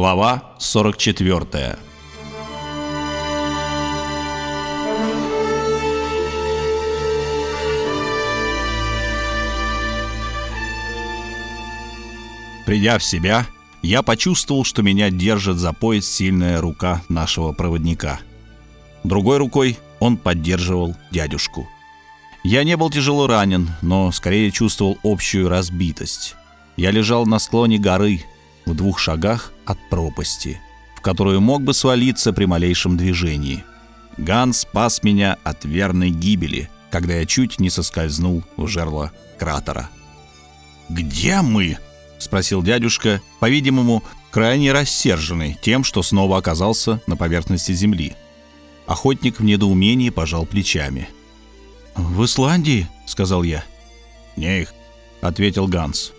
Глава 44 Придя в себя, я почувствовал, что меня держит за пояс сильная рука нашего проводника. Другой рукой он поддерживал дядюшку. Я не был тяжело ранен, но скорее чувствовал общую разбитость. Я лежал на склоне горы, в двух шагах от пропасти, в которую мог бы свалиться при малейшем движении. Ганс спас меня от верной гибели, когда я чуть не соскользнул в жерло кратера. «Где мы?» — спросил дядюшка, по-видимому, крайне рассерженный тем, что снова оказался на поверхности земли. Охотник в недоумении пожал плечами. «В Исландии?» — сказал я. «Них», — ответил Ганс.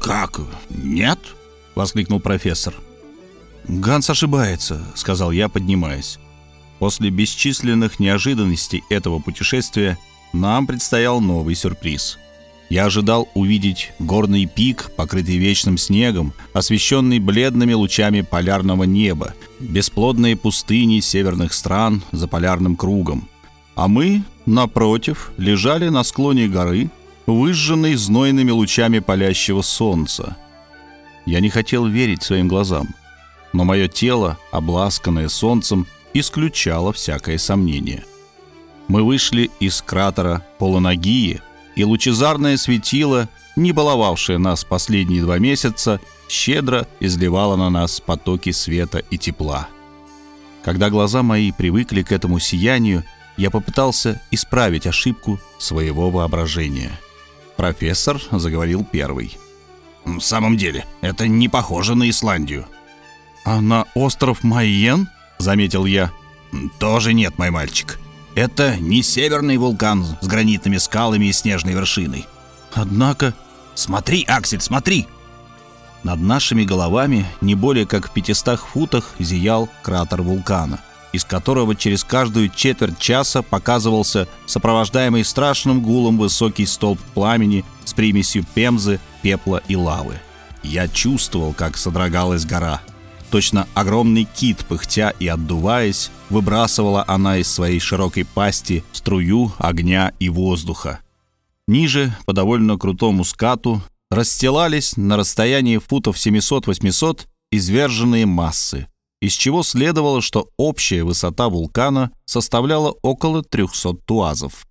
«Как? Нет?» Воскликнул профессор. «Ганс ошибается», — сказал я, поднимаясь. После бесчисленных неожиданностей этого путешествия нам предстоял новый сюрприз. Я ожидал увидеть горный пик, покрытый вечным снегом, освещенный бледными лучами полярного неба, бесплодные пустыни северных стран за полярным кругом. А мы, напротив, лежали на склоне горы, выжженной знойными лучами палящего солнца, я не хотел верить своим глазам, но мое тело, обласканное солнцем, исключало всякое сомнение. Мы вышли из кратера Полонагии, и лучезарное светило, не баловавшее нас последние два месяца, щедро изливало на нас потоки света и тепла. Когда глаза мои привыкли к этому сиянию, я попытался исправить ошибку своего воображения. Профессор заговорил первый — в самом деле, это не похоже на Исландию. А на остров Майен? Заметил я. Тоже нет, мой мальчик. Это не северный вулкан с гранитными скалами и снежной вершиной. Однако... Смотри, Аксель, смотри! Над нашими головами, не более как в 500 футах, зиял кратер вулкана, из которого через каждую четверть часа показывался сопровождаемый страшным гулом высокий столб пламени примесью пемзы, пепла и лавы. Я чувствовал, как содрогалась гора. Точно огромный кит, пыхтя и отдуваясь, выбрасывала она из своей широкой пасти струю огня и воздуха. Ниже, по довольно крутому скату, расстилались на расстоянии футов 700-800 изверженные массы, из чего следовало, что общая высота вулкана составляла около 300 туазов.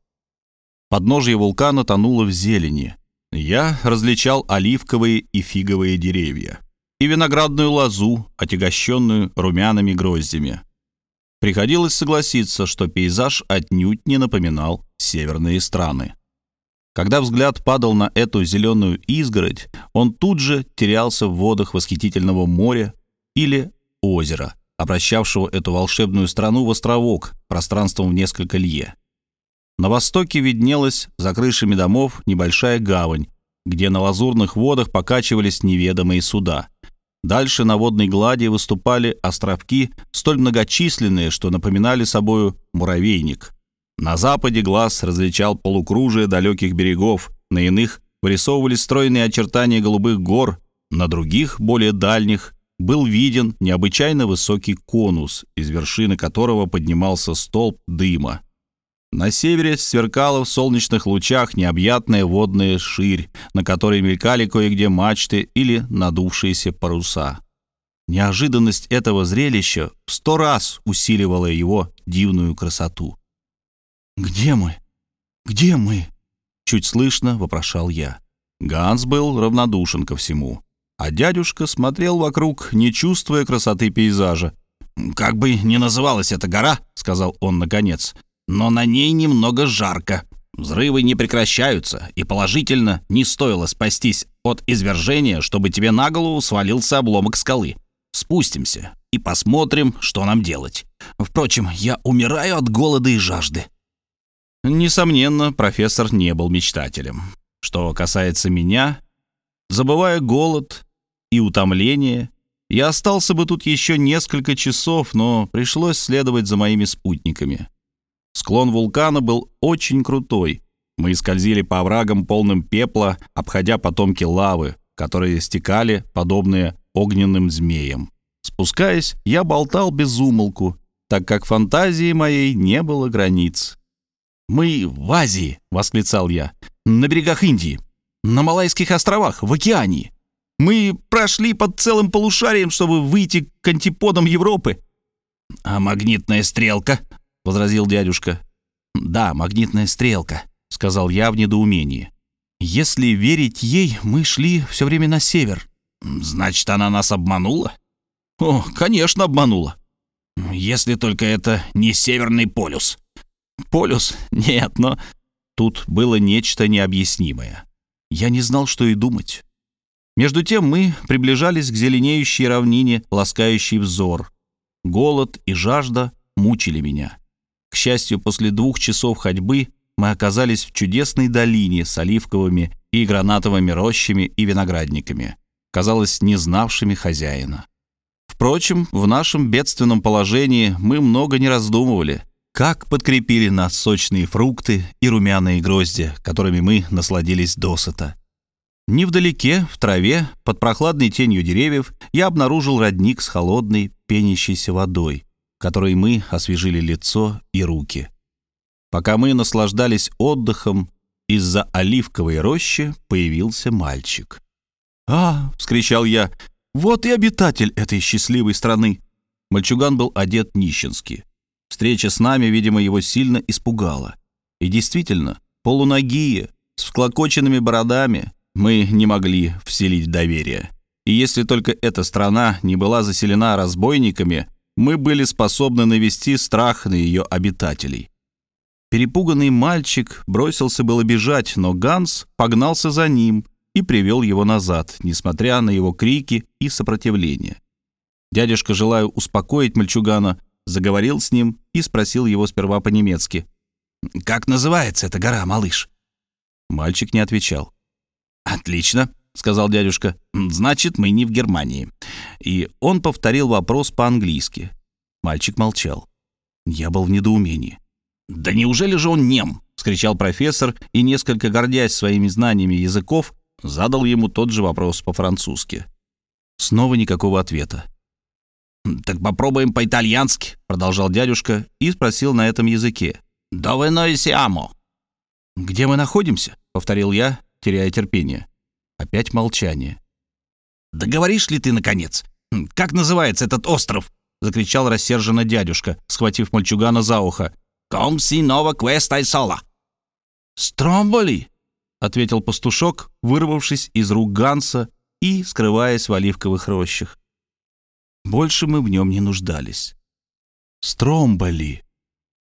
Подножье вулкана тонуло в зелени, я различал оливковые и фиговые деревья и виноградную лозу, отягощенную румяными гроздями. Приходилось согласиться, что пейзаж отнюдь не напоминал северные страны. Когда взгляд падал на эту зеленую изгородь, он тут же терялся в водах восхитительного моря или озера, обращавшего эту волшебную страну в островок пространством в несколько лье. На востоке виднелась за крышами домов небольшая гавань, где на лазурных водах покачивались неведомые суда. Дальше на водной глади выступали островки, столь многочисленные, что напоминали собою муравейник. На западе глаз различал полукружие далеких берегов, на иных вырисовывались стройные очертания голубых гор, на других, более дальних, был виден необычайно высокий конус, из вершины которого поднимался столб дыма. На севере сверкала в солнечных лучах необъятная водная ширь, на которой мелькали кое-где мачты или надувшиеся паруса. Неожиданность этого зрелища в сто раз усиливала его дивную красоту. «Где мы? Где мы?» — чуть слышно вопрошал я. Ганс был равнодушен ко всему, а дядюшка смотрел вокруг, не чувствуя красоты пейзажа. «Как бы ни называлась эта гора», — сказал он наконец, но на ней немного жарко. Взрывы не прекращаются, и положительно не стоило спастись от извержения, чтобы тебе на голову свалился обломок скалы. Спустимся и посмотрим, что нам делать. Впрочем, я умираю от голода и жажды». Несомненно, профессор не был мечтателем. Что касается меня, забывая голод и утомление, я остался бы тут еще несколько часов, но пришлось следовать за моими спутниками. Склон вулкана был очень крутой. Мы скользили по оврагам полным пепла, обходя потомки лавы, которые стекали, подобные огненным змеем. Спускаясь, я болтал без умолку, так как фантазии моей не было границ. «Мы в Азии!» — восклицал я. «На берегах Индии, на Малайских островах, в океане. Мы прошли под целым полушарием, чтобы выйти к антиподам Европы». «А магнитная стрелка?» — возразил дядюшка. «Да, магнитная стрелка», — сказал я в недоумении. «Если верить ей, мы шли все время на север». «Значит, она нас обманула?» «О, конечно, обманула. Если только это не Северный полюс». «Полюс? Нет, но...» Тут было нечто необъяснимое. Я не знал, что и думать. Между тем мы приближались к зеленеющей равнине, ласкающей взор. Голод и жажда мучили меня. Счастью, после двух часов ходьбы мы оказались в чудесной долине с оливковыми и гранатовыми рощами и виноградниками, казалось, не знавшими хозяина. Впрочем, в нашем бедственном положении мы много не раздумывали, как подкрепили нас сочные фрукты и румяные грозди, которыми мы насладились досыта. Невдалеке, в траве, под прохладной тенью деревьев, я обнаружил родник с холодной, пенящейся водой, которой мы освежили лицо и руки. Пока мы наслаждались отдыхом, из-за оливковой рощи появился мальчик. «А!» — вскричал я. «Вот и обитатель этой счастливой страны!» Мальчуган был одет нищенски. Встреча с нами, видимо, его сильно испугала. И действительно, полуногие, с вклокоченными бородами, мы не могли вселить доверие. И если только эта страна не была заселена разбойниками, мы были способны навести страх на ее обитателей. Перепуганный мальчик бросился было бежать, но Ганс погнался за ним и привел его назад, несмотря на его крики и сопротивление. Дядюшка, желая успокоить мальчугана, заговорил с ним и спросил его сперва по-немецки. «Как называется эта гора, малыш?» Мальчик не отвечал. «Отлично», — сказал дядюшка. «Значит, мы не в Германии». И он повторил вопрос по-английски. Мальчик молчал. Я был в недоумении. «Да неужели же он нем?» — вскричал профессор и, несколько гордясь своими знаниями языков, задал ему тот же вопрос по-французски. Снова никакого ответа. «Так попробуем по-итальянски», — продолжал дядюшка и спросил на этом языке. «Dove noi siamo?» «Где мы находимся?» — повторил я, теряя терпение. Опять молчание. «Да говоришь ли ты, наконец? Как называется этот остров?» — закричал рассерженно дядюшка, схватив мальчугана за ухо. «Ком си нова квеста сола?» «Стромболи!» — ответил пастушок, вырвавшись из рук Ганса и скрываясь в оливковых рощах. Больше мы в нем не нуждались. Стромболи.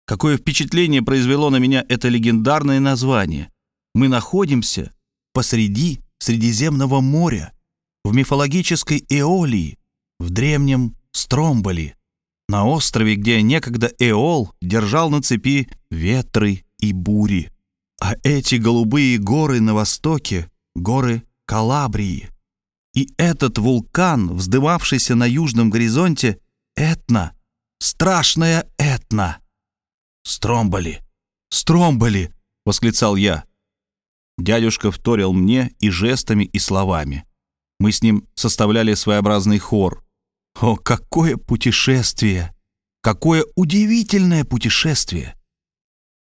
Какое впечатление произвело на меня это легендарное название. Мы находимся посреди Средиземного моря, в мифологической Эолии, в древнем Стромболи, на острове, где некогда Эол держал на цепи ветры и бури. А эти голубые горы на востоке — горы Калабрии — и этот вулкан, вздымавшийся на южном горизонте, Этна, страшная Этна. «Стромболи! Стромболи!» — восклицал я. Дядюшка вторил мне и жестами, и словами. Мы с ним составляли своеобразный хор. О, какое путешествие! Какое удивительное путешествие!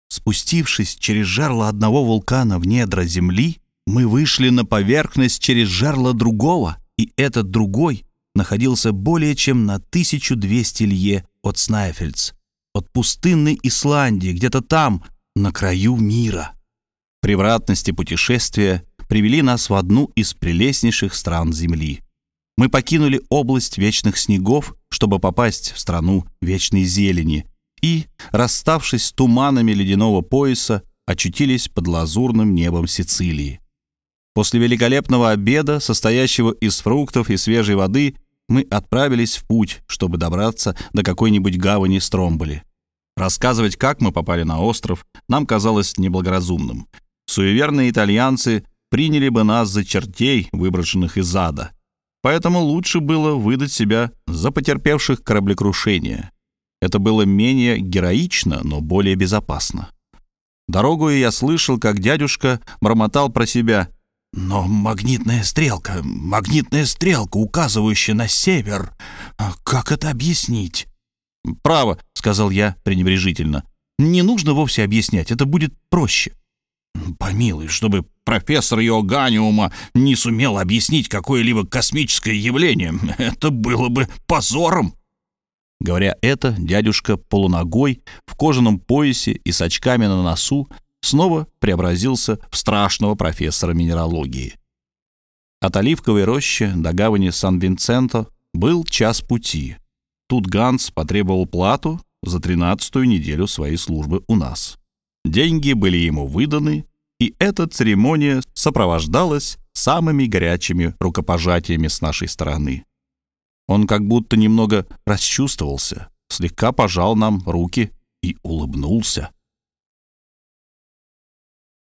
Спустившись через жерло одного вулкана в недра земли, мы вышли на поверхность через жерло другого, и этот другой находился более чем на 1200 лье от Снайфельдс, от пустынной Исландии, где-то там, на краю мира. Превратности путешествия привели нас в одну из прелестнейших стран Земли. Мы покинули область вечных снегов, чтобы попасть в страну вечной зелени, и, расставшись с туманами ледяного пояса, очутились под лазурным небом Сицилии. После великолепного обеда, состоящего из фруктов и свежей воды, мы отправились в путь, чтобы добраться до какой-нибудь гавани Стромболи. Рассказывать, как мы попали на остров, нам казалось неблагоразумным. Суеверные итальянцы приняли бы нас за чертей, выброшенных из ада. Поэтому лучше было выдать себя за потерпевших кораблекрушение. Это было менее героично, но более безопасно. Дорогу я слышал, как дядюшка бормотал про себя Но магнитная стрелка, магнитная стрелка, указывающая на север, а как это объяснить? «Право», — сказал я пренебрежительно. «Не нужно вовсе объяснять, это будет проще». Помилуй, чтобы профессор Иоганниума не сумел объяснить какое-либо космическое явление, это было бы позором. Говоря это, дядюшка полуногой, в кожаном поясе и с очками на носу, снова преобразился в страшного профессора минералогии. От оливковой рощи до гавани Сан-Винценто был час пути. Тут Ганс потребовал плату за тринадцатую неделю своей службы у нас. Деньги были ему выданы, и эта церемония сопровождалась самыми горячими рукопожатиями с нашей стороны. Он как будто немного расчувствовался, слегка пожал нам руки и улыбнулся.